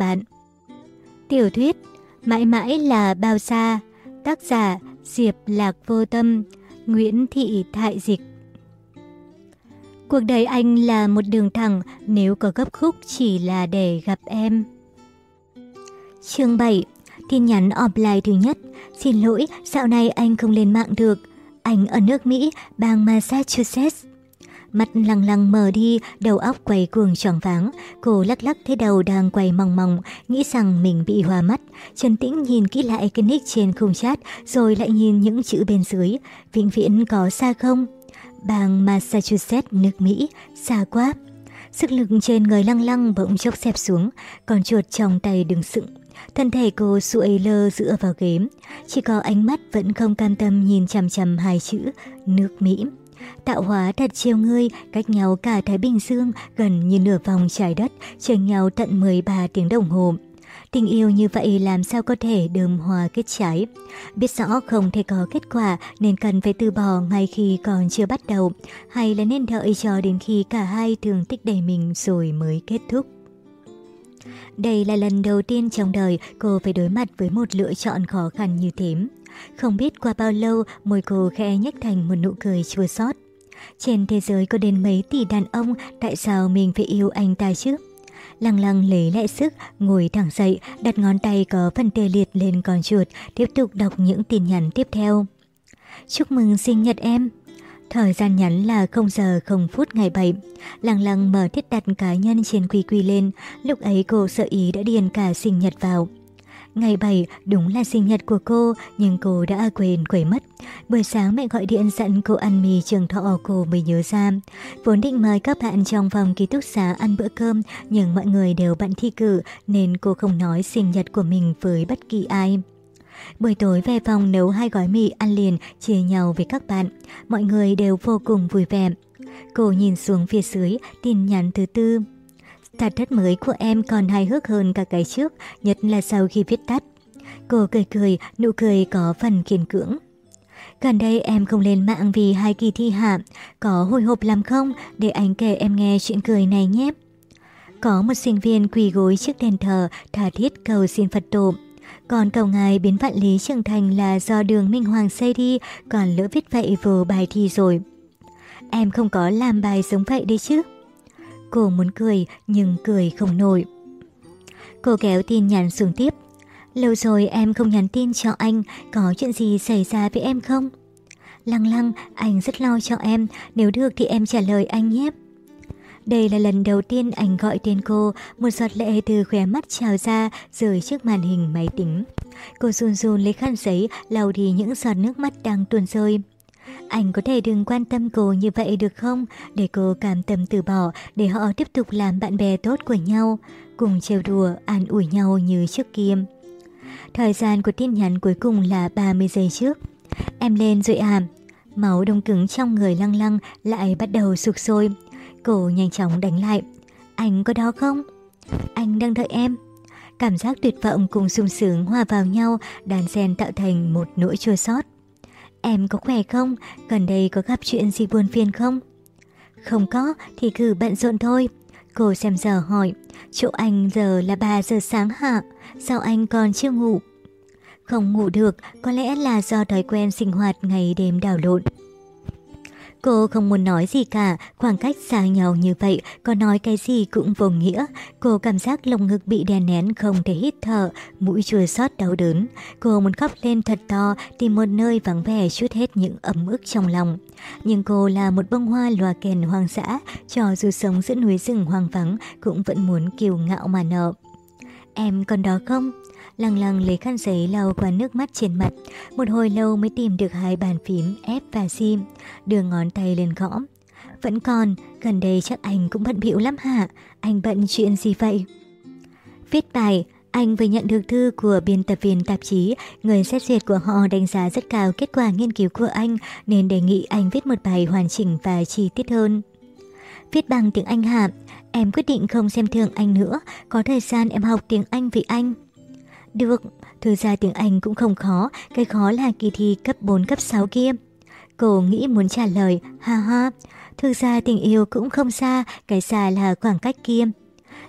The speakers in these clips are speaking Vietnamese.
bạn. Tiểu thuyết Mãi mãi là bao xa Tác giả Diệp Lạc Vô Tâm Nguyễn Thị Thại Dịch Cuộc đời anh là một đường thẳng nếu có gấp khúc chỉ là để gặp em. Chương 7 Tin nhắn offline thứ nhất Xin lỗi, dạo này anh không lên mạng được. Anh ở nước Mỹ, bang Massachusetts. Mắt lăng lăng mờ đi, đầu óc quay cuồng tròn váng. Cô lắc lắc thấy đầu đang quay mong mong, nghĩ rằng mình bị hoa mắt. Trần Tĩnh nhìn kỹ lại cái nick trên khung chat, rồi lại nhìn những chữ bên dưới. Vĩnh viễn có xa không? Bang Massachusetts, nước Mỹ, xa quá. Sức lực trên người lăng lăng bỗng chốc xẹp xuống, còn chuột trong tay đứng sững. Thân thể cô sụi lơ dựa vào ghế, chỉ có ánh mắt vẫn không cam tâm nhìn chằm chằm hai chữ nước Mỹ. Tạo hóa thật chiêu ngươi, cách nhau cả Thái Bình Dương gần như nửa vòng trái đất, chênh nhau tận 13 tiếng đồng hồ. Tình yêu như vậy làm sao có thể đơm hòa kết trái. Biết rõ không thể có kết quả nên cần phải từ bỏ ngay khi còn chưa bắt đầu, hay là nên đợi cho đến khi cả hai thường tích đầy mình rồi mới kết thúc. Đây là lần đầu tiên trong đời cô phải đối mặt với một lựa chọn khó khăn như thế. Không biết qua bao lâu môi cô khẽ nhếch thành một nụ cười chua xót. Trên thế giới có đến mấy tỷ đàn ông, tại sao mình phải yêu anh ta chứ? Lăng lăng lấy lại sức, ngồi thẳng dậy, đặt ngón tay có phần tê liệt lên con chuột, tiếp tục đọc những tin nhắn tiếp theo. Chúc mừng sinh nhật em! Thời gian nhắn là 0 giờ 0 phút ngày 7. Lăng lăng mở thiết đặt cá nhân trên quy quy lên, lúc ấy cô sợ ý đã điền cả sinh nhật vào. Ngày 7 đúng là sinh nhật của cô, nhưng cô đã quên quẩy mất. Buổi sáng mẹ gọi điện dặn cô ăn mì trường thọ cô mới nhớ ra. Vốn định mời các bạn trong phòng ký túc xá ăn bữa cơm, nhưng mọi người đều bận thi cử nên cô không nói sinh nhật của mình với bất kỳ ai. Buổi tối về phòng nấu hai gói mì ăn liền chia nhau với các bạn. Mọi người đều vô cùng vui vẻ. Cô nhìn xuống phía dưới tin nhắn thứ tư. Tạt đất mới của em còn hài hước hơn cả cái trước, nhất là sau khi viết tắt. Cô cười cười, nụ cười có phần kiên cưỡng. Gần đây em không lên mạng vì hai kỳ thi hạ, có hồi hộp lắm không? Để anh kể em nghe chuyện cười này nhé. Có một sinh viên quỳ gối trước đèn thờ, thả thiết cầu xin Phật tổ. Còn cầu ngài biến vạn lý trưởng thành là do đường Minh Hoàng xây đi, còn lỡ viết vậy vô bài thi rồi. Em không có làm bài giống vậy đấy chứ. Cô muốn cười nhưng cười không nổi. Cô kéo tin nhắn xuống tiếp. Lâu rồi em không nhắn tin cho anh, có chuyện gì xảy ra với em không? Lăng lăng, anh rất lo cho em, nếu được thì em trả lời anh nhé. Đây là lần đầu tiên anh gọi tên cô, một giọt lệ từ khóe mắt trào ra rơi trước màn hình máy tính. Cô run run lấy khăn giấy lau đi những giọt nước mắt đang tuôn rơi. Anh có thể đừng quan tâm cô như vậy được không? Để cô cảm tâm từ bỏ, để họ tiếp tục làm bạn bè tốt của nhau, cùng trêu đùa, an ủi nhau như trước kia. Thời gian của tin nhắn cuối cùng là 30 giây trước. Em lên rồi à? Máu đông cứng trong người lăng lăng lại bắt đầu sụp sôi. Cô nhanh chóng đánh lại. Anh có đó không? Anh đang đợi em. Cảm giác tuyệt vọng cùng sung sướng hòa vào nhau, đàn sen tạo thành một nỗi chua xót. Em có khỏe không? Gần đây có gặp chuyện gì buồn phiền không? Không có, thì cứ bận rộn thôi. Cô xem giờ hỏi, chỗ anh giờ là 3 giờ sáng hả? Sao anh còn chưa ngủ? Không ngủ được, có lẽ là do thói quen sinh hoạt ngày đêm đảo lộn. Cô không muốn nói gì cả, khoảng cách xa nhau như vậy, có nói cái gì cũng vô nghĩa. Cô cảm giác lồng ngực bị đè nén không thể hít thở, mũi chua xót đau đớn. Cô muốn khóc lên thật to, tìm một nơi vắng vẻ chút hết những ấm ức trong lòng. Nhưng cô là một bông hoa lòa kèn hoang dã, cho dù sống giữa núi rừng hoang vắng cũng vẫn muốn kiêu ngạo mà nợ. Em còn đó không? Lăng lăng lấy khăn giấy lau qua nước mắt trên mặt. Một hồi lâu mới tìm được hai bàn phím F và sim Đưa ngón tay lên gõ. Vẫn còn, gần đây chắc anh cũng bận bịu lắm hả? Anh bận chuyện gì vậy? Viết bài, anh vừa nhận được thư của biên tập viên tạp chí, người xét duyệt của họ đánh giá rất cao kết quả nghiên cứu của anh nên đề nghị anh viết một bài hoàn chỉnh và chi tiết hơn. Viết bằng tiếng Anh hả? Em quyết định không xem thường anh nữa, có thời gian em học tiếng Anh vì anh. Được, thực ra tiếng Anh cũng không khó, cái khó là kỳ thi cấp 4 cấp 6 kia. Cô nghĩ muốn trả lời, ha ha, thực ra tình yêu cũng không xa, cái xa là khoảng cách kia.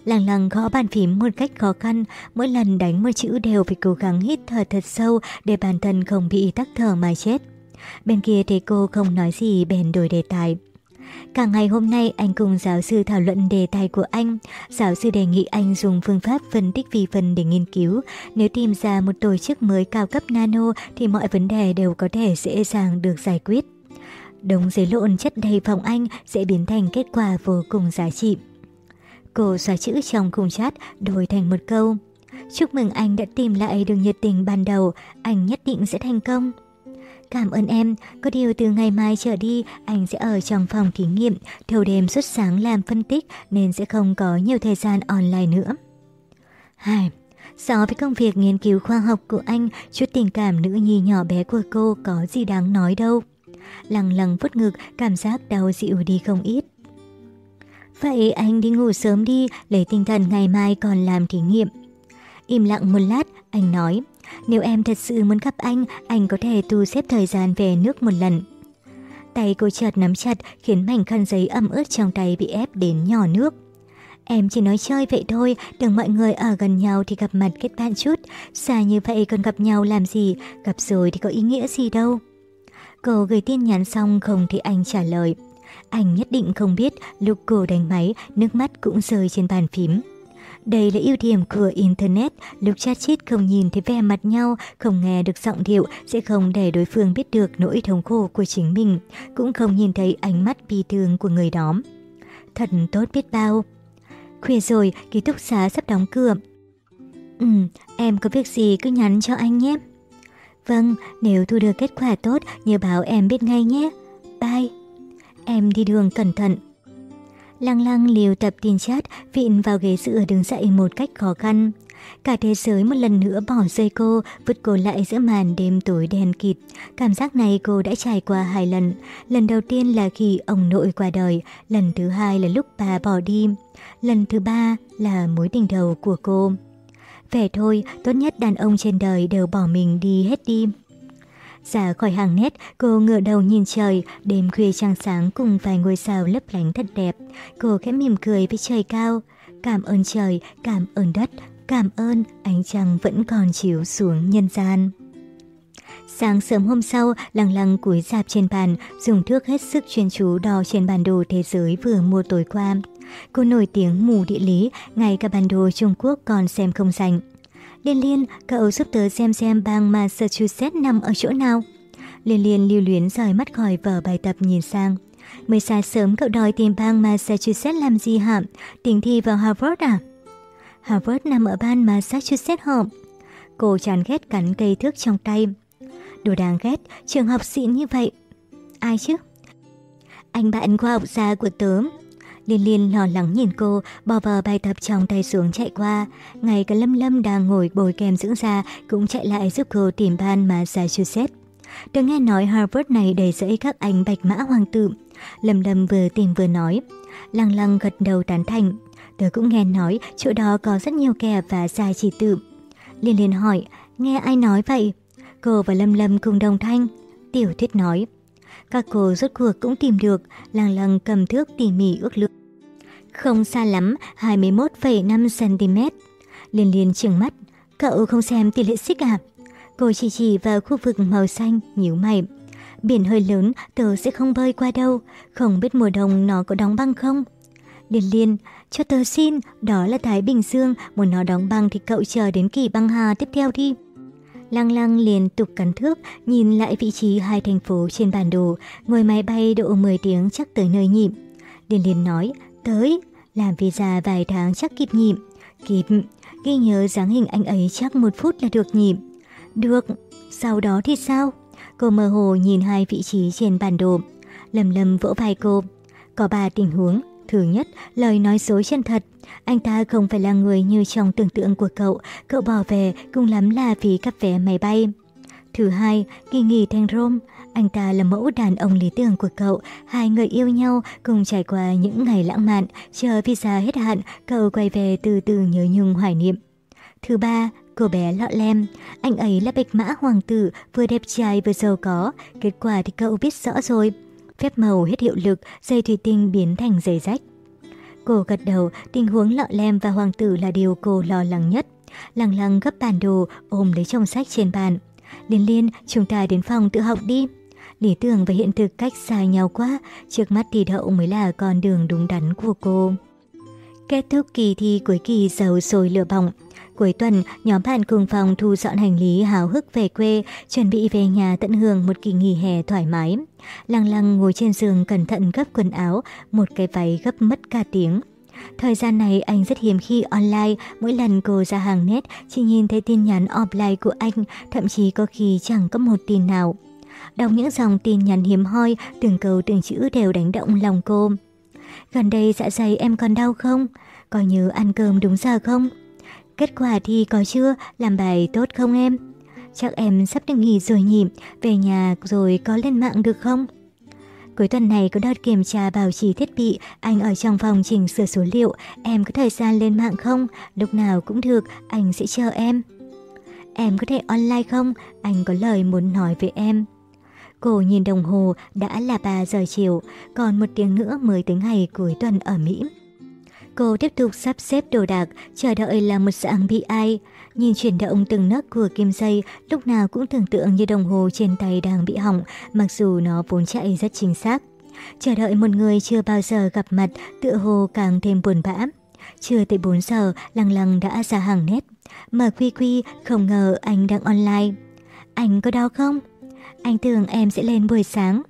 Lăng lăng gõ bàn phím một cách khó khăn, mỗi lần đánh một chữ đều phải cố gắng hít thở thật sâu để bản thân không bị tắc thở mà chết. Bên kia thấy cô không nói gì bèn đổi đề tài. Cả ngày hôm nay anh cùng giáo sư thảo luận đề tài của anh. Giáo sư đề nghị anh dùng phương pháp phân tích vi phần để nghiên cứu. Nếu tìm ra một tổ chức mới cao cấp nano thì mọi vấn đề đều có thể dễ dàng được giải quyết. Đống giấy lộn chất đầy phòng anh sẽ biến thành kết quả vô cùng giá trị. Cô xóa chữ trong khung chat đổi thành một câu. Chúc mừng anh đã tìm lại được nhiệt tình ban đầu, anh nhất định sẽ thành công. Cảm ơn em, có điều từ ngày mai trở đi anh sẽ ở trong phòng thí nghiệm, thâu đêm suốt sáng làm phân tích nên sẽ không có nhiều thời gian online nữa. 2. So với công việc nghiên cứu khoa học của anh, chút tình cảm nữ nhi nhỏ bé của cô có gì đáng nói đâu. Lằng lằng vút ngực, cảm giác đau dịu đi không ít. Vậy anh đi ngủ sớm đi, lấy tinh thần ngày mai còn làm thí nghiệm. Im lặng một lát, anh nói, nếu em thật sự muốn gặp anh, anh có thể tu xếp thời gian về nước một lần. Tay cô chợt nắm chặt khiến mảnh khăn giấy ẩm ướt trong tay bị ép đến nhỏ nước. Em chỉ nói chơi vậy thôi, đừng mọi người ở gần nhau thì gặp mặt kết bạn chút. Xa như vậy còn gặp nhau làm gì, gặp rồi thì có ý nghĩa gì đâu. Cô gửi tin nhắn xong không thì anh trả lời. Anh nhất định không biết lúc cô đánh máy, nước mắt cũng rơi trên bàn phím. Đây là ưu điểm của Internet, lúc chat chít không nhìn thấy vẻ mặt nhau, không nghe được giọng điệu, sẽ không để đối phương biết được nỗi thống khổ của chính mình, cũng không nhìn thấy ánh mắt bi thương của người đó. Thật tốt biết bao. Khuya rồi, ký túc xá sắp đóng cửa. Ừ, em có việc gì cứ nhắn cho anh nhé. Vâng, nếu thu được kết quả tốt, nhớ báo em biết ngay nhé. Bye. Em đi đường cẩn thận. Lăng lăng liều tập tin chat, vịn vào ghế dựa đứng dậy một cách khó khăn. Cả thế giới một lần nữa bỏ rơi cô, vứt cô lại giữa màn đêm tối đen kịt. Cảm giác này cô đã trải qua hai lần. Lần đầu tiên là khi ông nội qua đời, lần thứ hai là lúc bà bỏ đi. Lần thứ ba là mối tình đầu của cô. Về thôi, tốt nhất đàn ông trên đời đều bỏ mình đi hết đi. Ra khỏi hàng nét, cô ngửa đầu nhìn trời, đêm khuya trăng sáng cùng vài ngôi sao lấp lánh thật đẹp. Cô khẽ mỉm cười với trời cao. Cảm ơn trời, cảm ơn đất, cảm ơn ánh trăng vẫn còn chiếu xuống nhân gian. Sáng sớm hôm sau, lăng lăng cúi dạp trên bàn, dùng thước hết sức chuyên chú đo trên bản đồ thế giới vừa mua tối qua. Cô nổi tiếng mù địa lý, ngay cả bản đồ Trung Quốc còn xem không rành. Liên Liên, cậu giúp tớ xem xem bang Massachusetts nằm ở chỗ nào. Liên Liên lưu luyến rời mắt khỏi vở bài tập nhìn sang. Mới xa sớm cậu đòi tìm bang Massachusetts làm gì hả? Tính thi vào Harvard à? Harvard nằm ở bang Massachusetts hả? Cô chán ghét cắn cây thước trong tay. Đồ đáng ghét, trường học xịn như vậy. Ai chứ? Anh bạn khoa học gia của tớ, Liên Liên lo lắng nhìn cô, bỏ vờ bài tập trong tay xuống chạy qua. Ngay cả Lâm Lâm đang ngồi bồi kem dưỡng da cũng chạy lại giúp cô tìm ban Massachusetts. Được nghe nói Harvard này đầy rẫy các anh bạch mã hoàng tử. Lâm Lâm vừa tìm vừa nói. Lăng lăng gật đầu tán thành. Tớ cũng nghe nói chỗ đó có rất nhiều kẻ và gia chỉ tự. Liên Liên hỏi, nghe ai nói vậy? Cô và Lâm Lâm cùng đồng thanh. Tiểu thuyết nói. Các cô rốt cuộc cũng tìm được, lăng lăng cầm thước tỉ mỉ ước lượng. Không xa lắm, 21,5cm. Liên liên trừng mắt, cậu không xem tỷ lệ xích à? Cô chỉ chỉ vào khu vực màu xanh, nhíu mày. Biển hơi lớn, tớ sẽ không bơi qua đâu, không biết mùa đông nó có đóng băng không? Liên liên, cho tớ xin, đó là Thái Bình Dương, muốn nó đóng băng thì cậu chờ đến kỳ băng hà tiếp theo đi. Lăng lăng liên tục cắn thước, nhìn lại vị trí hai thành phố trên bản đồ, ngồi máy bay độ 10 tiếng chắc tới nơi nhịp. Liên liên nói, tới, làm visa vài tháng chắc kịp nhịp. Kịp, ghi nhớ dáng hình anh ấy chắc một phút là được nhịp. Được, sau đó thì sao? Cô mơ hồ nhìn hai vị trí trên bản đồ. Lầm lầm vỗ vai cô. Có ba tình huống. Thứ nhất, lời nói dối chân thật. Anh ta không phải là người như trong tưởng tượng của cậu, cậu bỏ về cũng lắm là vì cắp vé máy bay. Thứ hai, kỳ nghỉ thành Rome. Anh ta là mẫu đàn ông lý tưởng của cậu, hai người yêu nhau cùng trải qua những ngày lãng mạn, chờ visa hết hạn, cậu quay về từ từ nhớ nhung hoài niệm. Thứ ba, cô bé lọ lem, anh ấy là bạch mã hoàng tử, vừa đẹp trai vừa giàu có, kết quả thì cậu biết rõ rồi. Phép màu hết hiệu lực, dây thủy tinh biến thành dây rách. Cô gật đầu, tình huống lọ lem và hoàng tử là điều cô lo lắng nhất. Lăng lăng gấp bản đồ, ôm lấy trong sách trên bàn. Liên liên, chúng ta đến phòng tự học đi. Lý tưởng và hiện thực cách xa nhau quá, trước mắt thì đậu mới là con đường đúng đắn của cô. Kết thúc kỳ thi cuối kỳ dầu sôi lửa bỏng. Cuối tuần, nhóm bạn cùng phòng thu dọn hành lý hào hức về quê, chuẩn bị về nhà tận hưởng một kỳ nghỉ hè thoải mái. Lăng lăng ngồi trên giường cẩn thận gấp quần áo, một cái váy gấp mất cả tiếng. Thời gian này anh rất hiếm khi online, mỗi lần cô ra hàng nét chỉ nhìn thấy tin nhắn offline của anh, thậm chí có khi chẳng có một tin nào. Đọc những dòng tin nhắn hiếm hoi, từng câu từng chữ đều đánh động lòng cô. Gần đây dạ dày em còn đau không? Có nhớ ăn cơm đúng giờ không? Kết quả thì có chưa? Làm bài tốt không em? Chắc em sắp được nghỉ rồi nhỉ? Về nhà rồi có lên mạng được không? Cuối tuần này có đợt kiểm tra bảo trì thiết bị, anh ở trong phòng chỉnh sửa số liệu, em có thời gian lên mạng không? Lúc nào cũng được, anh sẽ chờ em. Em có thể online không? Anh có lời muốn nói với em. Cô nhìn đồng hồ, đã là 3 giờ chiều, còn một tiếng nữa mới tới ngày cuối tuần ở Mỹ. Cô tiếp tục sắp xếp đồ đạc, chờ đợi là một dạng bị ai. Nhìn chuyển động từng nấc của kim dây, lúc nào cũng tưởng tượng như đồng hồ trên tay đang bị hỏng, mặc dù nó vốn chạy rất chính xác. Chờ đợi một người chưa bao giờ gặp mặt, tựa hồ càng thêm buồn bã. Chưa tới 4 giờ, lăng lăng đã ra hàng nét. Mở quy quy, không ngờ anh đang online. Anh có đau không? Anh tưởng em sẽ lên buổi sáng.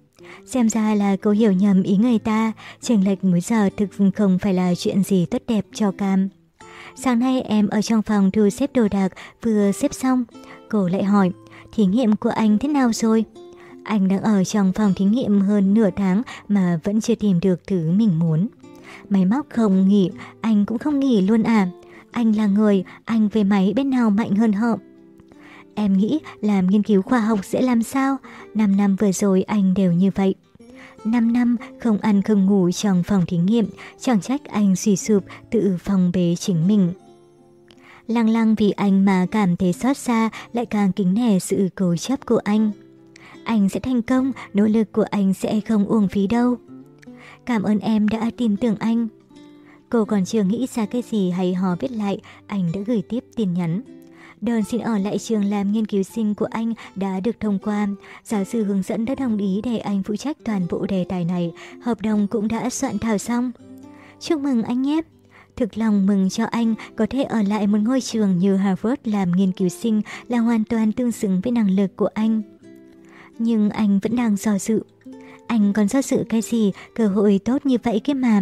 Xem ra là cô hiểu nhầm ý người ta, chênh lệch múi giờ thực không phải là chuyện gì tốt đẹp cho Cam. Sáng nay em ở trong phòng thu xếp đồ đạc, vừa xếp xong. Cô lại hỏi, thí nghiệm của anh thế nào rồi? Anh đang ở trong phòng thí nghiệm hơn nửa tháng mà vẫn chưa tìm được thứ mình muốn. Máy móc không nghỉ, anh cũng không nghỉ luôn à. Anh là người, anh về máy bên nào mạnh hơn họ. Em nghĩ làm nghiên cứu khoa học sẽ làm sao? 5 năm vừa rồi anh đều như vậy. 5 năm không ăn không ngủ trong phòng thí nghiệm, chẳng trách anh suy sụp tự phòng bế chính mình. Lăng lăng vì anh mà cảm thấy xót xa lại càng kính nể sự cố chấp của anh. Anh sẽ thành công, nỗ lực của anh sẽ không uổng phí đâu. Cảm ơn em đã tin tưởng anh. Cô còn chưa nghĩ ra cái gì hay hò viết lại, anh đã gửi tiếp tin nhắn. Đơn xin ở lại trường làm nghiên cứu sinh của anh đã được thông qua. Giáo sư hướng dẫn đã đồng ý để anh phụ trách toàn bộ đề tài này. Hợp đồng cũng đã soạn thảo xong. Chúc mừng anh nhé! Thực lòng mừng cho anh có thể ở lại một ngôi trường như Harvard làm nghiên cứu sinh là hoàn toàn tương xứng với năng lực của anh. Nhưng anh vẫn đang do dự. Anh còn do dự cái gì, cơ hội tốt như vậy kia mà.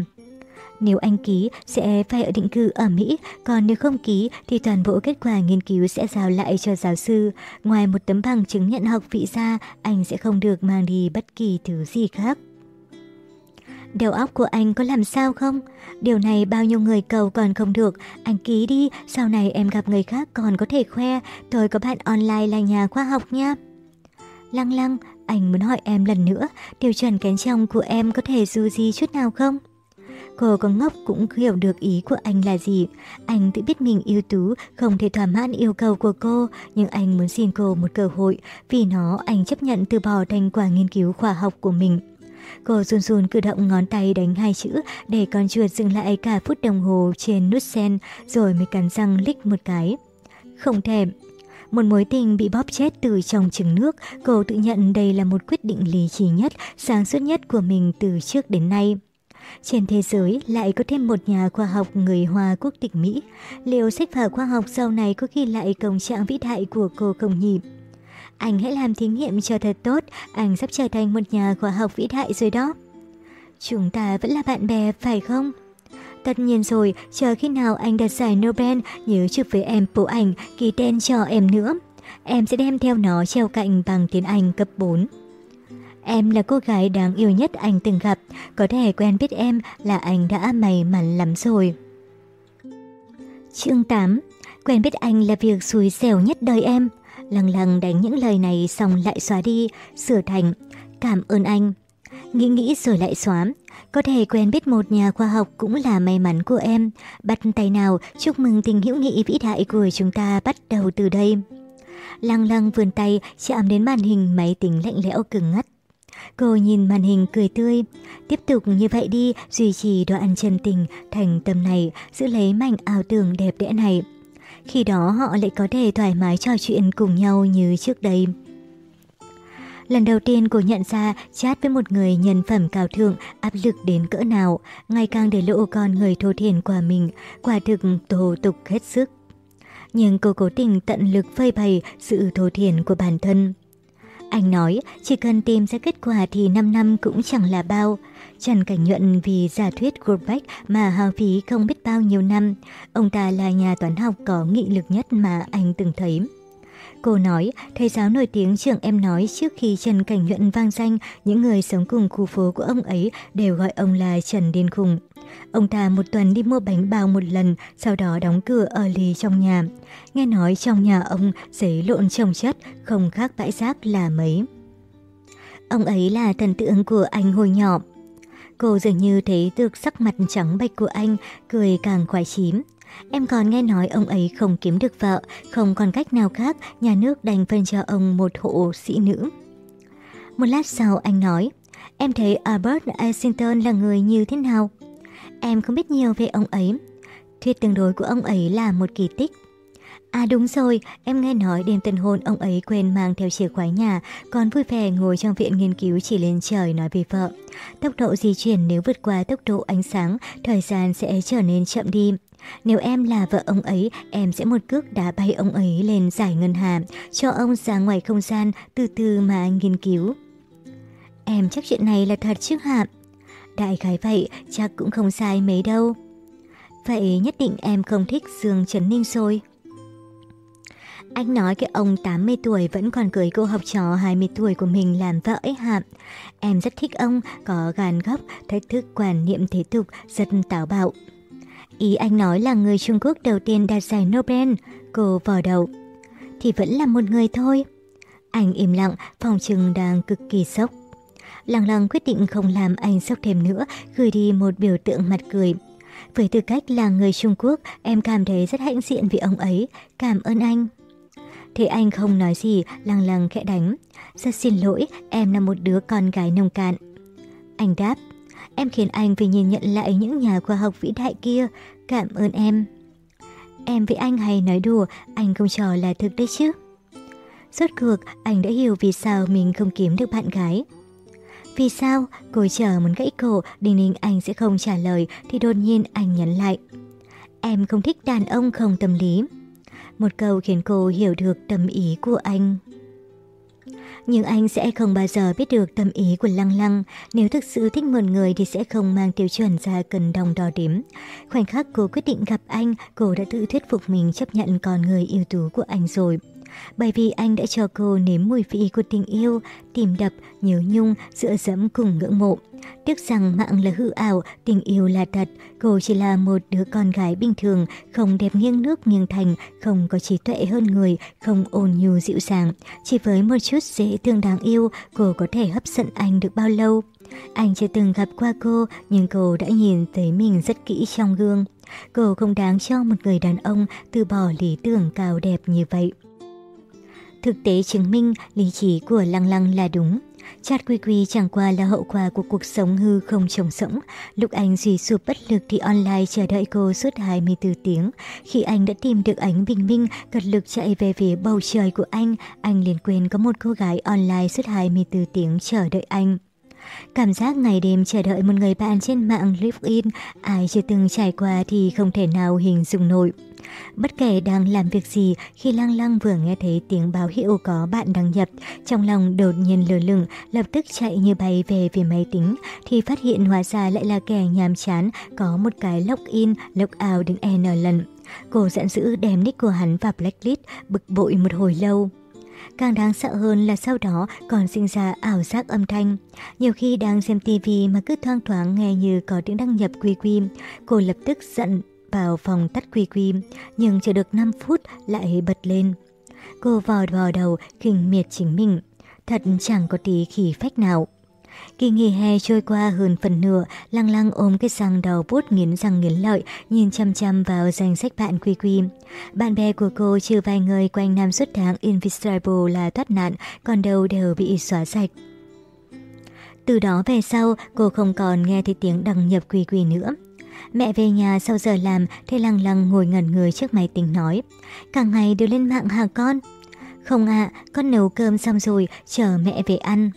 Nếu anh ký sẽ phải ở định cư ở Mỹ, còn nếu không ký thì toàn bộ kết quả nghiên cứu sẽ giao lại cho giáo sư. Ngoài một tấm bằng chứng nhận học vị ra, anh sẽ không được mang đi bất kỳ thứ gì khác. Đầu óc của anh có làm sao không? Điều này bao nhiêu người cầu còn không được. Anh ký đi, sau này em gặp người khác còn có thể khoe. Tôi có bạn online là nhà khoa học nha. Lăng lăng, anh muốn hỏi em lần nữa, tiêu chuẩn kén trong của em có thể dù gì chút nào không? Cô có ngốc cũng hiểu được ý của anh là gì. Anh tự biết mình ưu tú, không thể thỏa mãn yêu cầu của cô, nhưng anh muốn xin cô một cơ hội, vì nó anh chấp nhận từ bỏ thành quả nghiên cứu khoa học của mình. Cô run run cử động ngón tay đánh hai chữ để con chuột dừng lại cả phút đồng hồ trên nút sen rồi mới cắn răng lích một cái. Không thèm. Một mối tình bị bóp chết từ trong trứng nước, cô tự nhận đây là một quyết định lý trí nhất, sáng suốt nhất của mình từ trước đến nay. Trên thế giới lại có thêm một nhà khoa học người Hoa quốc tịch Mỹ. Liệu sách vở khoa học sau này có ghi lại công trạng vĩ đại của cô không nhỉ? Anh hãy làm thí nghiệm cho thật tốt, anh sắp trở thành một nhà khoa học vĩ đại rồi đó. Chúng ta vẫn là bạn bè, phải không? Tất nhiên rồi, chờ khi nào anh đạt giải Nobel, nhớ chụp với em bộ ảnh, ký tên cho em nữa. Em sẽ đem theo nó treo cạnh bằng tiếng Anh cấp 4. Em là cô gái đáng yêu nhất anh từng gặp, có thể quen biết em là anh đã may mắn lắm rồi. Chương 8 Quen biết anh là việc xui xẻo nhất đời em. Lăng lăng đánh những lời này xong lại xóa đi, sửa thành. Cảm ơn anh. Nghĩ nghĩ rồi lại xóa. Có thể quen biết một nhà khoa học cũng là may mắn của em. Bắt tay nào, chúc mừng tình hữu nghị vĩ đại của chúng ta bắt đầu từ đây. Lăng lăng vươn tay chạm đến màn hình máy tính lạnh lẽo cứng ngắt. Cô nhìn màn hình cười tươi. Tiếp tục như vậy đi, duy trì đoạn chân tình, thành tâm này, giữ lấy mảnh ảo tưởng đẹp đẽ này. Khi đó họ lại có thể thoải mái trò chuyện cùng nhau như trước đây. Lần đầu tiên cô nhận ra chat với một người nhân phẩm cao thượng áp lực đến cỡ nào, ngày càng để lộ con người thô thiển của mình, quả thực thô tục hết sức. Nhưng cô cố tình tận lực phơi bày sự thô thiển của bản thân. Anh nói chỉ cần tìm ra kết quả thì 5 năm cũng chẳng là bao. Trần Cảnh Nhuận vì giả thuyết Goldbeck mà hao phí không biết bao nhiêu năm. Ông ta là nhà toán học có nghị lực nhất mà anh từng thấy. Cô nói, thầy giáo nổi tiếng trường em nói trước khi Trần Cảnh Nhuận vang danh, những người sống cùng khu phố của ông ấy đều gọi ông là Trần Điên Khùng. Ông ta một tuần đi mua bánh bao một lần, sau đó đóng cửa ở lì trong nhà. Nghe nói trong nhà ông giấy lộn trồng chất, không khác bãi rác là mấy. Ông ấy là thần tượng của anh hồi nhỏ. Cô dường như thấy được sắc mặt trắng bệch của anh, cười càng khoái chím. Em còn nghe nói ông ấy không kiếm được vợ, không còn cách nào khác, nhà nước đành phân cho ông một hộ sĩ nữ. Một lát sau anh nói, em thấy Albert Einstein là người như thế nào? Em không biết nhiều về ông ấy. Thuyết tương đối của ông ấy là một kỳ tích. À đúng rồi, em nghe nói đêm tân hôn ông ấy quên mang theo chìa khóa nhà, còn vui vẻ ngồi trong viện nghiên cứu chỉ lên trời nói về vợ. Tốc độ di chuyển nếu vượt qua tốc độ ánh sáng, thời gian sẽ trở nên chậm đi. Nếu em là vợ ông ấy, em sẽ một cước đá bay ông ấy lên giải ngân hà, cho ông ra ngoài không gian, từ từ mà nghiên cứu. Em chắc chuyện này là thật chứ hả? Đại khái vậy, chắc cũng không sai mấy đâu. Vậy nhất định em không thích Dương Trấn Ninh rồi. Anh nói cái ông 80 tuổi vẫn còn cưới cô học trò 20 tuổi của mình làm vợ ấy hạm. Em rất thích ông, có gàn góc, thách thức quan niệm thế tục, rất táo bạo. Ý anh nói là người Trung Quốc đầu tiên đạt giải Nobel, cô vò đầu. Thì vẫn là một người thôi. Anh im lặng, phòng trừng đang cực kỳ sốc. Lăng lăng quyết định không làm anh sốc thêm nữa, gửi đi một biểu tượng mặt cười. Với tư cách là người Trung Quốc, em cảm thấy rất hãnh diện vì ông ấy. Cảm ơn anh. Thế anh không nói gì, lăng lăng khẽ đánh. Rất xin lỗi, em là một đứa con gái nông cạn. Anh đáp, em khiến anh phải nhìn nhận lại những nhà khoa học vĩ đại kia. Cảm ơn em. Em với anh hay nói đùa, anh không trò là thực đấy chứ. Rốt cuộc, anh đã hiểu vì sao mình không kiếm được bạn gái. Vì sao? Cô chờ muốn gãy cổ, đình Ninh anh sẽ không trả lời, thì đột nhiên anh nhấn lại. Em không thích đàn ông không tâm lý. Một câu khiến cô hiểu được tâm ý của anh. Nhưng anh sẽ không bao giờ biết được tâm ý của Lăng Lăng. Nếu thực sự thích một người thì sẽ không mang tiêu chuẩn ra cần đồng đo đếm. Khoảnh khắc cô quyết định gặp anh, cô đã tự thuyết phục mình chấp nhận con người ưu tú của anh rồi bởi vì anh đã cho cô nếm mùi vị của tình yêu, tìm đập, nhớ nhung, dựa dẫm cùng ngưỡng mộ. Tiếc rằng mạng là hư ảo, tình yêu là thật, cô chỉ là một đứa con gái bình thường, không đẹp nghiêng nước nghiêng thành, không có trí tuệ hơn người, không ôn nhu dịu dàng. Chỉ với một chút dễ thương đáng yêu, cô có thể hấp dẫn anh được bao lâu? Anh chưa từng gặp qua cô, nhưng cô đã nhìn thấy mình rất kỹ trong gương. Cô không đáng cho một người đàn ông từ bỏ lý tưởng cao đẹp như vậy. Thực tế chứng minh lý trí của Lăng Lăng là đúng. Chát quy quy chẳng qua là hậu quả của cuộc sống hư không trồng sống. Lúc anh suy sụp bất lực thì online chờ đợi cô suốt 24 tiếng. Khi anh đã tìm được ánh bình minh, cật lực chạy về phía bầu trời của anh, anh liền quên có một cô gái online suốt 24 tiếng chờ đợi anh. Cảm giác ngày đêm chờ đợi một người bạn trên mạng LinkedIn, ai chưa từng trải qua thì không thể nào hình dung nổi. Bất kể đang làm việc gì, khi lang lang vừa nghe thấy tiếng báo hiệu có bạn đăng nhập, trong lòng đột nhiên lờ lửng, lập tức chạy như bay về phía máy tính, thì phát hiện hóa ra lại là kẻ nhàm chán, có một cái login, logout đến N lần. Cô giận dữ đem nick của hắn vào blacklist, bực bội một hồi lâu. Càng đáng sợ hơn là sau đó còn sinh ra ảo giác âm thanh. Nhiều khi đang xem tivi mà cứ thoang thoáng nghe như có tiếng đăng nhập quy quy. Cô lập tức giận vào phòng tắt quy quy, nhưng chưa được 5 phút lại bật lên. Cô vò vò đầu, kinh miệt chính mình. Thật chẳng có tí khí phách nào. Kỳ nghỉ hè trôi qua hơn phần nửa, lăng lăng ôm cái răng đầu bút nghiến răng nghiến lợi, nhìn chăm chăm vào danh sách bạn quy quy. Bạn bè của cô trừ vài người quanh năm suốt tháng Invisible là thoát nạn, còn đâu đều bị xóa sạch. Từ đó về sau, cô không còn nghe thấy tiếng đăng nhập Quy Quy nữa. Mẹ về nhà sau giờ làm thì lăng lăng ngồi ngẩn người trước máy tính nói. Cả ngày đều lên mạng hả con? Không ạ, con nấu cơm xong rồi, chờ mẹ về ăn.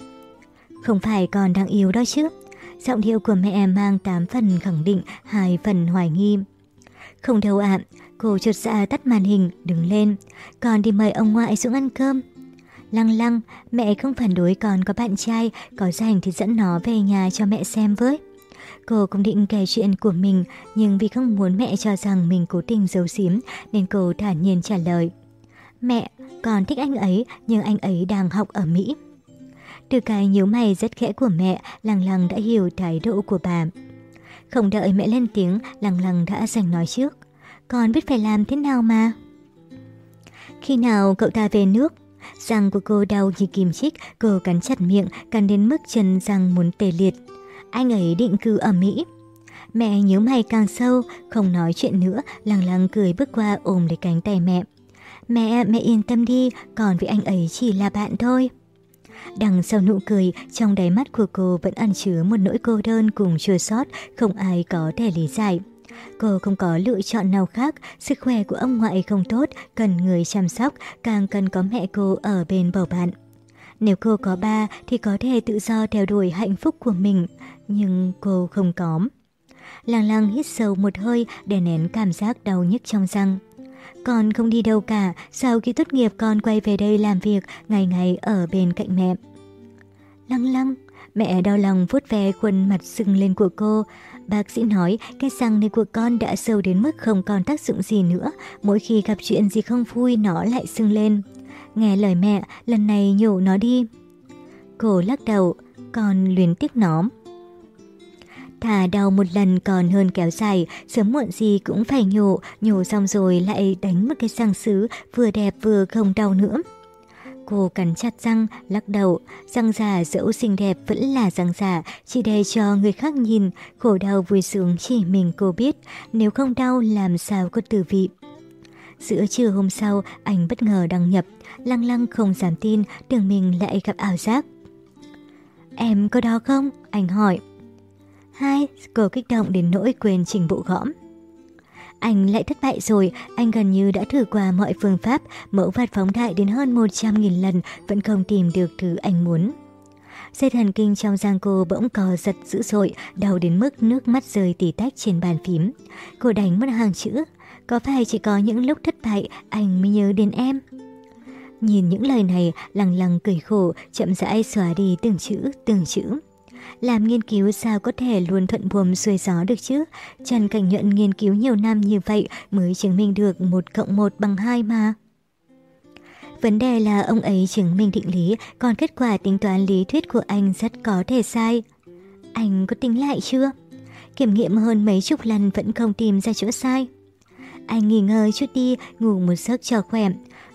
Không phải con đang yêu đó chứ? Giọng điệu của mẹ mang 8 phần khẳng định, hai phần hoài nghi. Không đâu ạ, cô trượt ra dạ tắt màn hình, đứng lên. Con đi mời ông ngoại xuống ăn cơm. Lăng lăng, mẹ không phản đối con có bạn trai, có rảnh thì dẫn nó về nhà cho mẹ xem với. Cô cũng định kể chuyện của mình, nhưng vì không muốn mẹ cho rằng mình cố tình giấu giếm nên cô thản nhiên trả lời. Mẹ, con thích anh ấy, nhưng anh ấy đang học ở Mỹ. Từ cái nhíu mày rất khẽ của mẹ, Lăng Lăng đã hiểu thái độ của bà. Không đợi mẹ lên tiếng, Lăng Lăng đã giành nói trước. Con biết phải làm thế nào mà. Khi nào cậu ta về nước? Răng của cô đau như kim chích, cô cắn chặt miệng, cắn đến mức chân răng muốn tê liệt. Anh ấy định cư ở Mỹ. Mẹ nhớ mày càng sâu, không nói chuyện nữa, lăng lằng cười bước qua ôm lấy cánh tay mẹ. Mẹ, mẹ yên tâm đi, còn với anh ấy chỉ là bạn thôi. Đằng sau nụ cười, trong đáy mắt của cô vẫn ẩn chứa một nỗi cô đơn cùng chua xót không ai có thể lý giải. Cô không có lựa chọn nào khác, sức khỏe của ông ngoại không tốt, cần người chăm sóc, càng cần có mẹ cô ở bên bầu bạn. Nếu cô có ba thì có thể tự do theo đuổi hạnh phúc của mình, nhưng cô không có. Lang lang hít sâu một hơi để nén cảm giác đau nhức trong răng. Con không đi đâu cả, sau khi tốt nghiệp con quay về đây làm việc, ngày ngày ở bên cạnh mẹ. Lăng lăng, mẹ đau lòng vuốt ve khuôn mặt sưng lên của cô. Bác sĩ nói cái răng này của con đã sâu đến mức không còn tác dụng gì nữa, mỗi khi gặp chuyện gì không vui nó lại sưng lên. Nghe lời mẹ, lần này nhổ nó đi. Cô lắc đầu, con luyến tiếc nó. Thà đau một lần còn hơn kéo dài, sớm muộn gì cũng phải nhổ, nhổ xong rồi lại đánh một cái răng sứ vừa đẹp vừa không đau nữa. Cô cắn chặt răng, lắc đầu, răng giả dẫu xinh đẹp vẫn là răng giả, chỉ để cho người khác nhìn, khổ đau vui sướng chỉ mình cô biết, nếu không đau làm sao có tử vị. Giữa trưa hôm sau, anh bất ngờ đăng nhập, lăng lăng không dám tin, tưởng mình lại gặp ảo giác. Em có đó không? Anh hỏi. Hai, cô kích động đến nỗi quên chỉnh bộ gõm. Anh lại thất bại rồi, anh gần như đã thử qua mọi phương pháp, mẫu vạt phóng đại đến hơn 100.000 lần, vẫn không tìm được thứ anh muốn. Dây thần kinh trong giang cô bỗng cò giật dữ dội, đau đến mức nước mắt rơi tỉ tách trên bàn phím. Cô đánh mất hàng chữ, có phải chỉ có những lúc thất bại anh mới nhớ đến em? Nhìn những lời này, lằng lằng cười khổ, chậm rãi xóa đi từng chữ, từng chữ. Làm nghiên cứu sao có thể luôn thuận buồm xuôi gió được chứ? Trần Cảnh Nhuận nghiên cứu nhiều năm như vậy mới chứng minh được 1 cộng 1 bằng 2 mà. Vấn đề là ông ấy chứng minh định lý, còn kết quả tính toán lý thuyết của anh rất có thể sai. Anh có tính lại chưa? Kiểm nghiệm hơn mấy chục lần vẫn không tìm ra chỗ sai. Anh nghỉ ngơi chút đi, ngủ một giấc cho khỏe.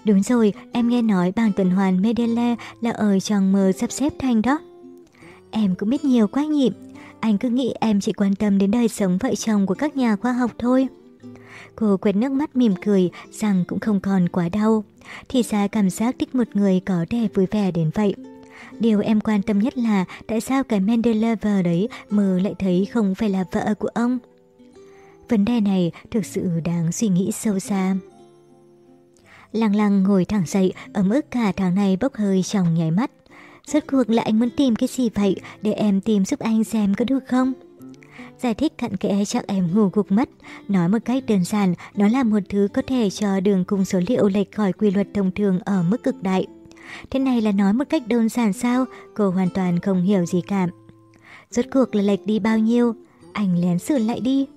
Đúng rồi, em nghe nói bảng tuần hoàn Medele là ở trong mơ sắp xếp thành đó. Em cũng biết nhiều quá nhịp. Anh cứ nghĩ em chỉ quan tâm đến đời sống vợ chồng của các nhà khoa học thôi. Cô quệt nước mắt mỉm cười rằng cũng không còn quá đau. Thì ra cảm giác thích một người có thể vui vẻ đến vậy. Điều em quan tâm nhất là tại sao cái Mendeleev đấy mơ lại thấy không phải là vợ của ông. Vấn đề này thực sự đáng suy nghĩ sâu xa. Lăng lăng ngồi thẳng dậy, ấm ức cả tháng này bốc hơi trong nháy mắt. Rốt cuộc là anh muốn tìm cái gì vậy để em tìm giúp anh xem có được không? Giải thích cặn kẽ chắc em ngủ gục mất. Nói một cách đơn giản, nó là một thứ có thể cho đường cung số liệu lệch khỏi quy luật thông thường ở mức cực đại. Thế này là nói một cách đơn giản sao? Cô hoàn toàn không hiểu gì cả. Rốt cuộc là lệch đi bao nhiêu? Anh lén sửa lại đi.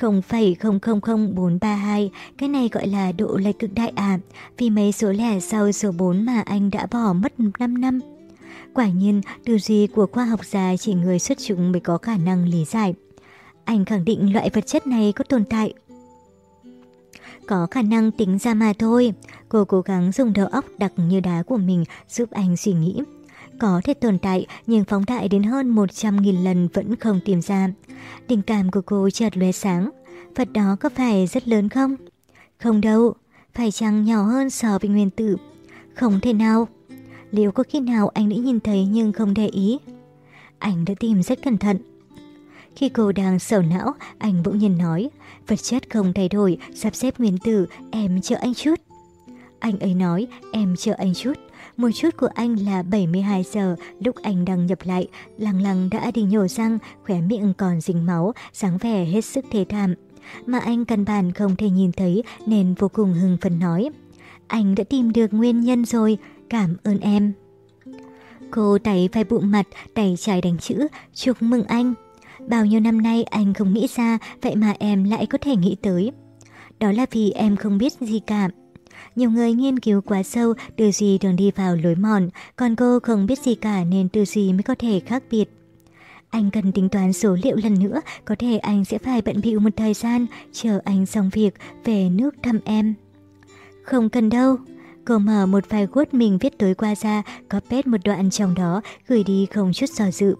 0,000432, cái này gọi là độ lệch cực đại à, vì mấy số lẻ sau số 4 mà anh đã bỏ mất 5 năm. Quả nhiên, tư duy của khoa học gia chỉ người xuất chúng mới có khả năng lý giải. Anh khẳng định loại vật chất này có tồn tại. Có khả năng tính ra mà thôi. Cô cố gắng dùng đầu óc đặc như đá của mình giúp anh suy nghĩ. Có thể tồn tại nhưng phóng đại đến hơn 100.000 lần vẫn không tìm ra. Tình cảm của cô chợt lóe sáng. Vật đó có phải rất lớn không? Không đâu. Phải chăng nhỏ hơn so với nguyên tử? Không thể nào. Liệu có khi nào anh đã nhìn thấy nhưng không để ý? anh đã tìm rất cẩn thận. Khi cô đang sầu não, anh bỗng nhiên nói, vật chất không thay đổi, sắp xếp nguyên tử, em chờ anh chút. Anh ấy nói, em chờ anh chút. Một chút của anh là 72 giờ, lúc anh đang nhập lại, lăng lăng đã đi nhổ răng, khóe miệng còn dính máu, dáng vẻ hết sức thê thảm. Mà anh căn bản không thể nhìn thấy nên vô cùng hưng phấn nói. Anh đã tìm được nguyên nhân rồi, cảm ơn em. Cô tay vai bụng mặt, tay trái đánh chữ, chúc mừng anh. Bao nhiêu năm nay anh không nghĩ ra, vậy mà em lại có thể nghĩ tới. Đó là vì em không biết gì cả. Nhiều người nghiên cứu quá sâu, tư duy thường đi vào lối mòn, còn cô không biết gì cả nên tư duy mới có thể khác biệt. Anh cần tính toán số liệu lần nữa, có thể anh sẽ phải bận bịu một thời gian, chờ anh xong việc, về nước thăm em. Không cần đâu. Cô mở một vài guốt mình viết tối qua ra, có pet một đoạn trong đó, gửi đi không chút do dự.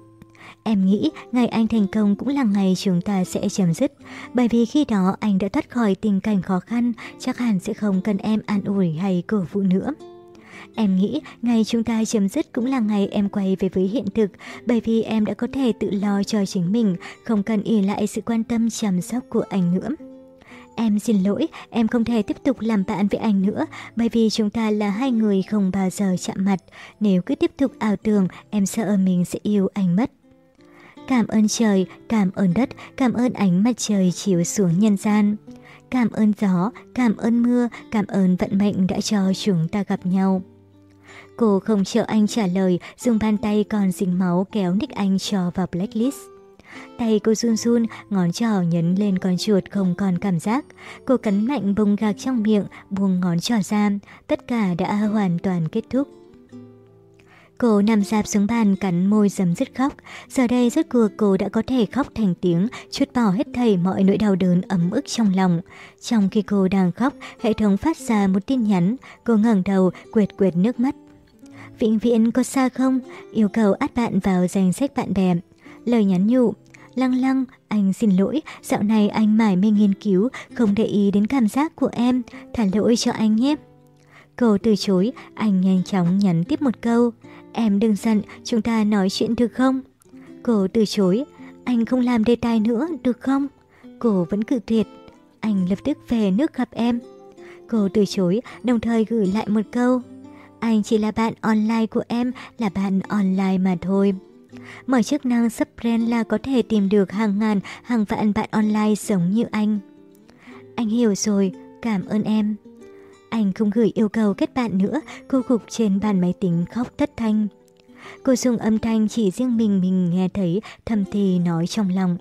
Em nghĩ ngày anh thành công cũng là ngày chúng ta sẽ chấm dứt, bởi vì khi đó anh đã thoát khỏi tình cảnh khó khăn, chắc hẳn sẽ không cần em an ủi hay cổ vũ nữa. Em nghĩ ngày chúng ta chấm dứt cũng là ngày em quay về với hiện thực, bởi vì em đã có thể tự lo cho chính mình, không cần ỉ lại sự quan tâm chăm sóc của anh nữa. Em xin lỗi, em không thể tiếp tục làm bạn với anh nữa, bởi vì chúng ta là hai người không bao giờ chạm mặt. Nếu cứ tiếp tục ảo tưởng, em sợ mình sẽ yêu anh mất. Cảm ơn trời, cảm ơn đất, cảm ơn ánh mặt trời chiếu xuống nhân gian. Cảm ơn gió, cảm ơn mưa, cảm ơn vận mệnh đã cho chúng ta gặp nhau. Cô không chờ anh trả lời, dùng bàn tay còn dính máu kéo Nick Anh cho vào blacklist. Tay cô run run, ngón trỏ nhấn lên con chuột không còn cảm giác. Cô cắn mạnh bông gạc trong miệng, buông ngón trỏ ra. Tất cả đã hoàn toàn kết thúc. Cô nằm dạp xuống bàn cắn môi dầm dứt khóc. Giờ đây rốt cuộc cô đã có thể khóc thành tiếng, chút bỏ hết thảy mọi nỗi đau đớn ấm ức trong lòng. Trong khi cô đang khóc, hệ thống phát ra một tin nhắn. Cô ngẩng đầu, quệt quệt nước mắt. Vĩnh viễn có xa không? Yêu cầu át bạn vào danh sách bạn bè. Lời nhắn nhủ. Lăng lăng, anh xin lỗi, dạo này anh mải mê nghiên cứu, không để ý đến cảm giác của em. Thả lỗi cho anh nhé. Cô từ chối, anh nhanh chóng nhắn tiếp một câu. Em đừng giận, chúng ta nói chuyện được không? Cô từ chối, anh không làm đề tài nữa, được không? Cô vẫn cự tuyệt, anh lập tức về nước gặp em. Cô từ chối, đồng thời gửi lại một câu. Anh chỉ là bạn online của em, là bạn online mà thôi. Mở chức năng subbrand là có thể tìm được hàng ngàn, hàng vạn bạn online giống như anh. Anh hiểu rồi, cảm ơn em. Anh không gửi yêu cầu kết bạn nữa, cô gục trên bàn máy tính khóc thất thanh. Cô dùng âm thanh chỉ riêng mình mình nghe thấy, thầm thì nói trong lòng.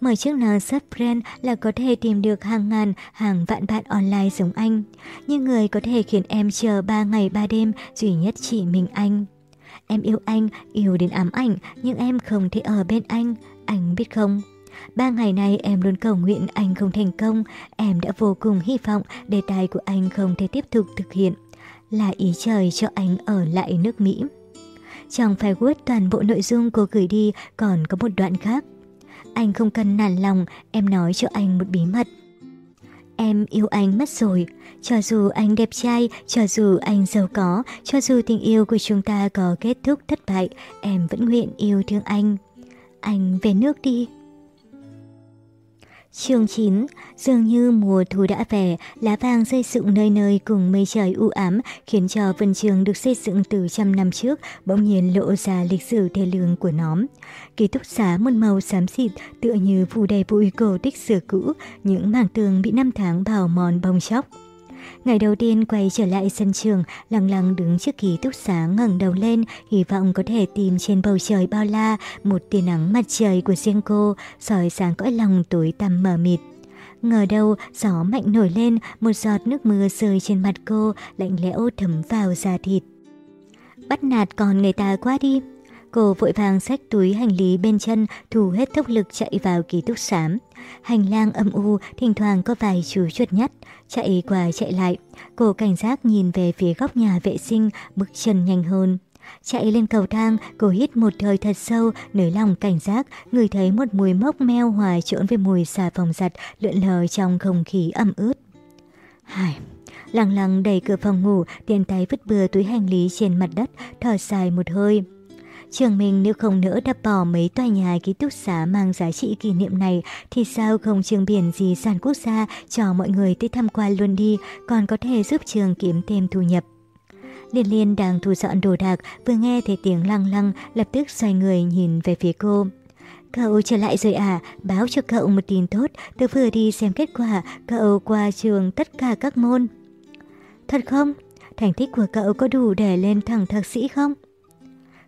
Mở chức năng subbrand là có thể tìm được hàng ngàn, hàng vạn bạn online giống anh. Nhưng người có thể khiến em chờ 3 ngày 3 đêm duy nhất chỉ mình anh. Em yêu anh, yêu đến ám ảnh, nhưng em không thể ở bên anh, anh biết không? Ba ngày nay em luôn cầu nguyện anh không thành công, em đã vô cùng hy vọng đề tài của anh không thể tiếp tục thực hiện. Là ý trời cho anh ở lại nước Mỹ. Trong file Word toàn bộ nội dung cô gửi đi còn có một đoạn khác. Anh không cần nản lòng, em nói cho anh một bí mật. Em yêu anh mất rồi, cho dù anh đẹp trai, cho dù anh giàu có, cho dù tình yêu của chúng ta có kết thúc thất bại, em vẫn nguyện yêu thương anh. Anh về nước đi. Chương 9, dường như mùa thu đã về, lá vàng xây dựng nơi nơi cùng mây trời u ám, khiến cho vân trường được xây dựng từ trăm năm trước bỗng nhiên lộ ra lịch sử thê lương của nó. Ký túc xá một màu xám xịt tựa như phủ đầy bụi cổ tích xưa cũ, những mảng tường bị năm tháng bào mòn bong chóc. Ngày đầu tiên quay trở lại sân trường, lặng lặng đứng trước ký túc xá ngẩng đầu lên, hy vọng có thể tìm trên bầu trời bao la một tia nắng mặt trời của riêng cô, soi sáng cõi lòng tối tăm mờ mịt. Ngờ đâu, gió mạnh nổi lên, một giọt nước mưa rơi trên mặt cô, lạnh lẽo thấm vào da thịt. Bắt nạt còn người ta quá đi. Cô vội vàng xách túi hành lý bên chân, thu hết tốc lực chạy vào ký túc xám. Hành lang âm u, thỉnh thoảng có vài chú chuột nhắt, chạy qua chạy lại. Cô cảnh giác nhìn về phía góc nhà vệ sinh, bước chân nhanh hơn. Chạy lên cầu thang, cô hít một hơi thật sâu, nới lòng cảnh giác, người thấy một mùi mốc meo hòa trộn với mùi xà phòng giặt lượn lờ trong không khí ẩm ướt. hài lặng lặng đẩy cửa phòng ngủ, tiền tay vứt bừa túi hành lý trên mặt đất, thở dài một hơi. Trường mình nếu không nỡ đập bỏ mấy tòa nhà ký túc xá mang giá trị kỷ niệm này thì sao không trường biển di sản quốc gia cho mọi người tới tham quan luôn đi, còn có thể giúp trường kiếm thêm thu nhập. Liên Liên đang thu dọn đồ đạc, vừa nghe thấy tiếng lăng lăng, lập tức xoay người nhìn về phía cô. Cậu trở lại rồi à, báo cho cậu một tin tốt, tôi vừa đi xem kết quả, cậu qua trường tất cả các môn. Thật không? Thành tích của cậu có đủ để lên thẳng thạc sĩ không?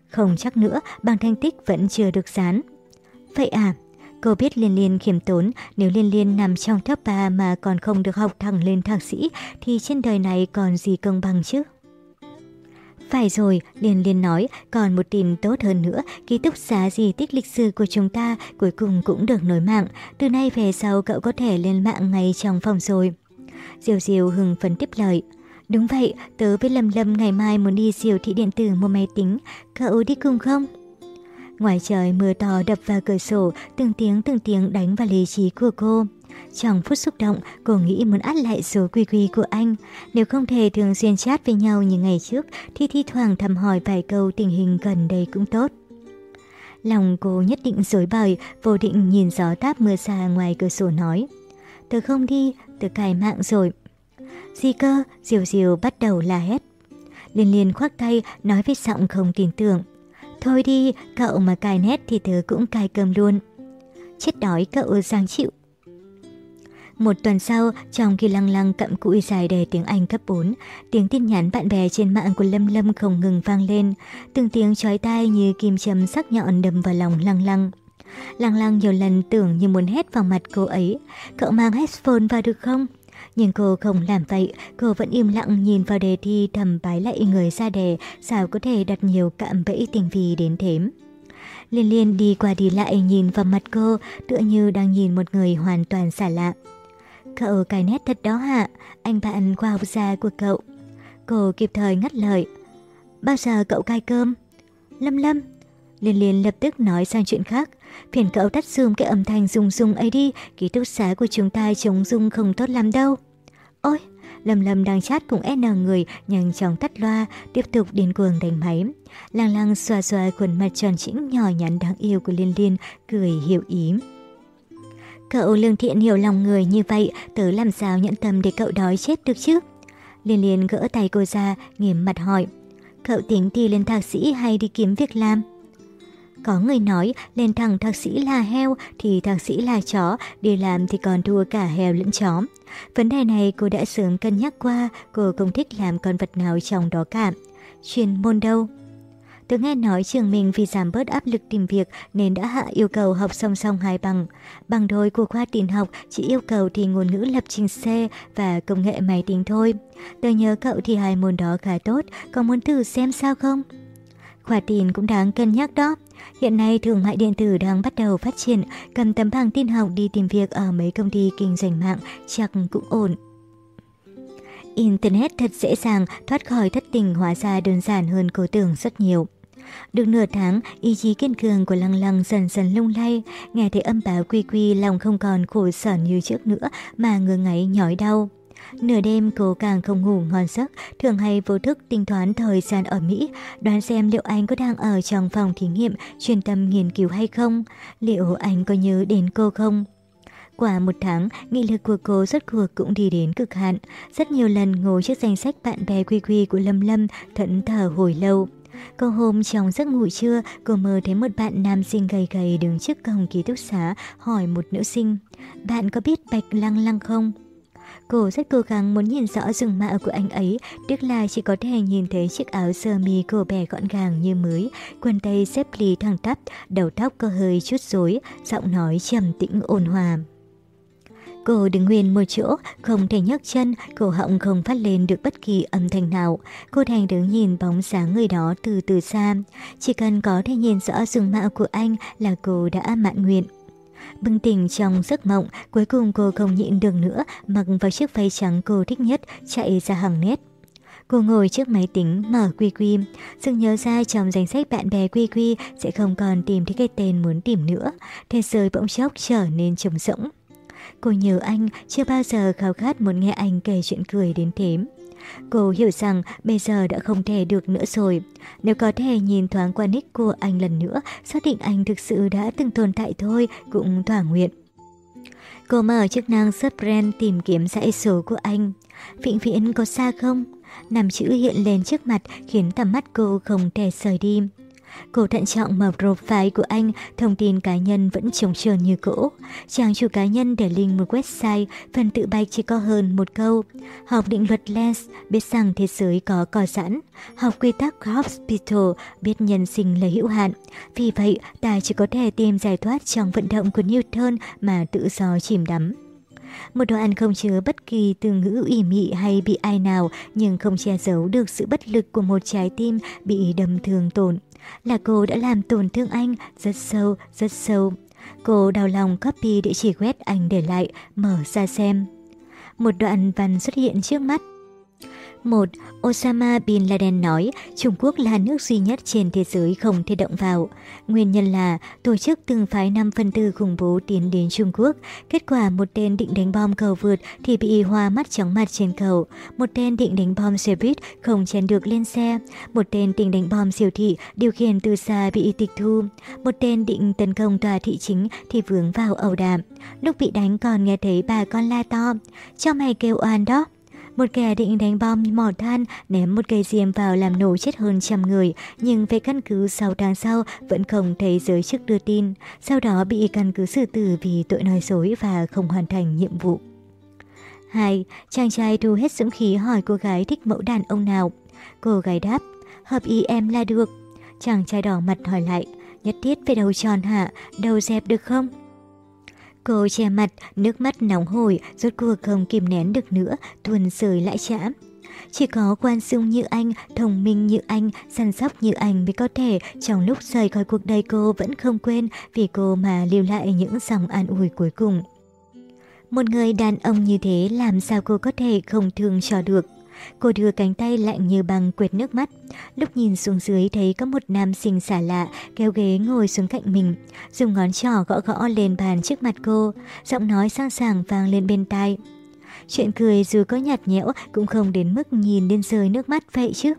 Không chắc nữa, bằng thành tích vẫn chưa được dán. Vậy à, cô biết Liên Liên khiêm tốn, nếu Liên Liên nằm trong top 3 mà còn không được học thẳng lên thạc sĩ thì trên đời này còn gì công bằng chứ? Phải rồi, Liên Liên nói, còn một tin tốt hơn nữa, ký túc xá di tích lịch sử của chúng ta cuối cùng cũng được nối mạng. Từ nay về sau cậu có thể lên mạng ngay trong phòng rồi. Diều Diều hừng phấn tiếp lời. Đúng vậy, tớ với Lâm Lâm ngày mai muốn đi siêu thị điện tử mua máy tính, cậu đi cùng không? Ngoài trời mưa to đập vào cửa sổ, từng tiếng từng tiếng đánh vào lý trí của cô. Trong phút xúc động, cô nghĩ muốn át lại số quy quy của anh. Nếu không thể thường xuyên chat với nhau như ngày trước, thì thi thoảng thăm hỏi vài câu tình hình gần đây cũng tốt. Lòng cô nhất định dối bời, vô định nhìn gió táp mưa xa ngoài cửa sổ nói. Tớ không đi, tớ cài mạng rồi. Gì cơ, Diều Diều bắt đầu la hét. Liên liên khoác tay, nói với giọng không tin tưởng. Thôi đi, cậu mà cài nét thì tớ cũng cài cơm luôn. Chết đói cậu giang chịu. Một tuần sau, trong khi lăng lăng cặm cụi dài đề tiếng Anh cấp 4, tiếng tin nhắn bạn bè trên mạng của Lâm Lâm không ngừng vang lên, từng tiếng chói tai như kim châm sắc nhọn đâm vào lòng lăng lăng. Lăng lăng nhiều lần tưởng như muốn hét vào mặt cô ấy, cậu mang headphone vào được không? Nhưng cô không làm vậy, cô vẫn im lặng nhìn vào đề thi thầm bái lạy người ra đề, sao có thể đặt nhiều cạm bẫy tình vì đến thế. Liên liên đi qua đi lại nhìn vào mặt cô, tựa như đang nhìn một người hoàn toàn xa lạ. Cậu cài nét thật đó hả? Anh bạn khoa học gia của cậu. Cô kịp thời ngắt lời. Bao giờ cậu cai cơm? Lâm Lâm. Liên Liên lập tức nói sang chuyện khác. Phiền cậu tắt zoom cái âm thanh rung rung ấy đi, ký túc xá của chúng ta chống rung không tốt lắm đâu. Ôi, Lâm Lâm đang chat cùng N người, nhanh chóng tắt loa, tiếp tục điên cuồng đánh máy. Lang lang xoa xoa khuôn mặt tròn chỉnh nhỏ nhắn đáng yêu của Liên Liên, cười hiểu ý. Cậu lương thiện hiểu lòng người như vậy, tớ làm sao nhận tâm để cậu đói chết được chứ? Liên Liên gỡ tay cô ra, nghiêm mặt hỏi. Cậu tính thi lên thạc sĩ hay đi kiếm việc làm? Có người nói lên thẳng thạc sĩ là heo thì thạc sĩ là chó, đi làm thì còn thua cả heo lẫn chó. Vấn đề này cô đã sớm cân nhắc qua, cô không thích làm con vật nào trong đó cả. Chuyên môn đâu? Tôi nghe nói trường mình vì giảm bớt áp lực tìm việc nên đã hạ yêu cầu học song song hai bằng. Bằng đôi của khoa tiền học chỉ yêu cầu thì ngôn ngữ lập trình C và công nghệ máy tính thôi. Tôi nhớ cậu thì hai môn đó khá tốt, có muốn thử xem sao không? Khoa tiền cũng đáng cân nhắc đó. Hiện nay thương mại điện tử đang bắt đầu phát triển, cầm tấm bằng tin học đi tìm việc ở mấy công ty kinh doanh mạng chắc cũng ổn. Internet thật dễ dàng thoát khỏi thất tình hóa ra đơn giản hơn cô tưởng rất nhiều. Được nửa tháng, ý chí kiên cường của Lăng Lăng dần dần lung lay, nghe thấy âm báo quy quy lòng không còn khổ sở như trước nữa mà ngứa ngáy nhói đau. Nửa đêm cô càng không ngủ ngon giấc, thường hay vô thức tính toán thời gian ở Mỹ, đoán xem liệu anh có đang ở trong phòng thí nghiệm chuyên tâm nghiên cứu hay không, liệu anh có nhớ đến cô không. Qua một tháng, nghị lực của cô rốt cuộc cũng đi đến cực hạn. Rất nhiều lần ngồi trước danh sách bạn bè quy quy của Lâm Lâm, thẫn thờ hồi lâu. Có hôm trong giấc ngủ trưa, cô mơ thấy một bạn nam sinh gầy gầy đứng trước cổng ký túc xá hỏi một nữ sinh, bạn có biết Bạch Lăng Lăng không? Cô rất cố gắng muốn nhìn rõ dung mạo của anh ấy, tiếc là chỉ có thể nhìn thấy chiếc áo sơ mi cổ bè gọn gàng như mới, quần tây xếp lì thẳng tắp, đầu tóc có hơi chút rối, giọng nói trầm tĩnh ôn hòa. Cô đứng nguyên một chỗ, không thể nhấc chân, cổ họng không phát lên được bất kỳ âm thanh nào. Cô thành đứng nhìn bóng dáng người đó từ từ xa. Chỉ cần có thể nhìn rõ dung mạo của anh là cô đã mạn nguyện. Bừng tỉnh trong giấc mộng, cuối cùng cô không nhịn được nữa, mặc vào chiếc váy trắng cô thích nhất, chạy ra hàng nét. Cô ngồi trước máy tính mở quy quy, dừng nhớ ra trong danh sách bạn bè quy quy sẽ không còn tìm thấy cái tên muốn tìm nữa. Thế giới bỗng chốc trở nên trống rỗng. Cô nhớ anh, chưa bao giờ khao khát muốn nghe anh kể chuyện cười đến thế. Cô hiểu rằng bây giờ đã không thể được nữa rồi. Nếu có thể nhìn thoáng qua nick của anh lần nữa, xác định anh thực sự đã từng tồn tại thôi, cũng thỏa nguyện. Cô mở chức năng search brand tìm kiếm dãy số của anh. Vĩnh viễn có xa không? Nằm chữ hiện lên trước mặt khiến tầm mắt cô không thể rời đi. Cô thận trọng mở profile của anh, thông tin cá nhân vẫn trống trơn như cũ. Trang chủ cá nhân để link một website, phần tự bạch chỉ có hơn một câu. Học định luật Lens, biết rằng thế giới có cò sẵn. Học quy tắc Hospital, biết nhân sinh là hữu hạn. Vì vậy, ta chỉ có thể tìm giải thoát trong vận động của Newton mà tự do chìm đắm. Một đoạn không chứa bất kỳ từ ngữ ủy mị hay bị ai nào nhưng không che giấu được sự bất lực của một trái tim bị đâm thương tổn. Là cô đã làm tổn thương anh rất sâu, rất sâu. Cô đau lòng copy địa chỉ web anh để lại, mở ra xem. Một đoạn văn xuất hiện trước mắt. 1. Osama Bin Laden nói Trung Quốc là nước duy nhất trên thế giới không thể động vào. Nguyên nhân là tổ chức từng phái 5 phân tư khủng bố tiến đến Trung Quốc. Kết quả, một tên định đánh bom cầu vượt thì bị hoa mắt chóng mặt trên cầu. Một tên định đánh bom xe buýt không chen được lên xe. Một tên định đánh bom siêu thị điều khiển từ xa bị tịch thu. Một tên định tấn công tòa thị chính thì vướng vào ẩu đạm. Lúc bị đánh còn nghe thấy bà con la to. Cho mày kêu oan đó. Một kẻ định đánh bom mỏ than ném một cây diêm vào làm nổ chết hơn trăm người, nhưng về căn cứ 6 tháng sau vẫn không thấy giới chức đưa tin, sau đó bị căn cứ xử tử vì tội nói dối và không hoàn thành nhiệm vụ. 2. Chàng trai thu hết dũng khí hỏi cô gái thích mẫu đàn ông nào. Cô gái đáp, hợp ý em là được. Chàng trai đỏ mặt hỏi lại, nhất thiết phải đầu tròn hả, đầu dẹp được không? Cô che mặt, nước mắt nóng hổi, rốt cuộc không kìm nén được nữa, tuần rời lại chạm. Chỉ có quan dung như anh, thông minh như anh, săn sóc như anh mới có thể trong lúc rời khỏi cuộc đời cô vẫn không quên vì cô mà lưu lại những dòng an ủi cuối cùng. Một người đàn ông như thế làm sao cô có thể không thương cho được. Cô đưa cánh tay lạnh như băng quệt nước mắt. Lúc nhìn xuống dưới thấy có một nam sinh xả lạ kéo ghế ngồi xuống cạnh mình, dùng ngón trỏ gõ gõ lên bàn trước mặt cô, giọng nói sang sảng vang lên bên tai. Chuyện cười dù có nhạt nhẽo cũng không đến mức nhìn đến rơi nước mắt vậy chứ.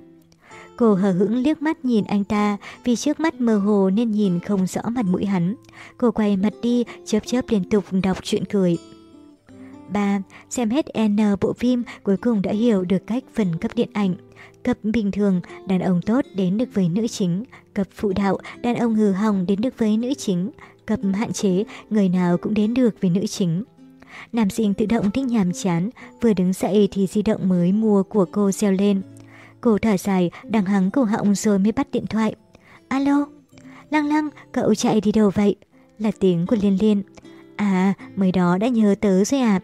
Cô hờ hững liếc mắt nhìn anh ta, vì trước mắt mơ hồ nên nhìn không rõ mặt mũi hắn. Cô quay mặt đi, chớp chớp liên tục đọc chuyện cười. 3. Xem hết N bộ phim, cuối cùng đã hiểu được cách phân cấp điện ảnh. Cấp bình thường, đàn ông tốt đến được với nữ chính. Cấp phụ đạo, đàn ông hư hỏng đến được với nữ chính. Cấp hạn chế, người nào cũng đến được với nữ chính. Nam sinh tự động thích nhàm chán, vừa đứng dậy thì di động mới mua của cô reo lên. Cô thở dài, đằng hắng cổ họng rồi mới bắt điện thoại. Alo? Lăng lăng, cậu chạy đi đâu vậy? Là tiếng của Liên Liên. À, mới đó đã nhớ tớ rồi à?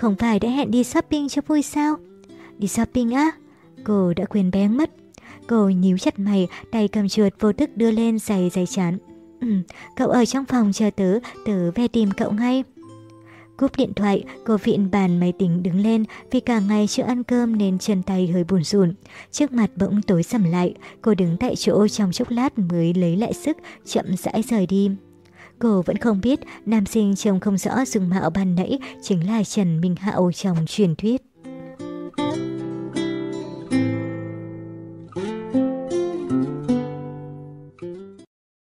Không phải đã hẹn đi shopping cho vui sao? Đi shopping á? Cô đã quên bén mất. Cô nhíu chặt mày, tay cầm chuột vô thức đưa lên giày giày chán. Ừ, cậu ở trong phòng chờ tớ, tớ về tìm cậu ngay. Cúp điện thoại, cô vịn bàn máy tính đứng lên vì cả ngày chưa ăn cơm nên chân tay hơi buồn rùn. Trước mặt bỗng tối sầm lại, cô đứng tại chỗ trong chốc lát mới lấy lại sức, chậm rãi rời đi. Cô vẫn không biết nam sinh trông không rõ dung mạo ban nãy chính là Trần Minh Hạo trong truyền thuyết.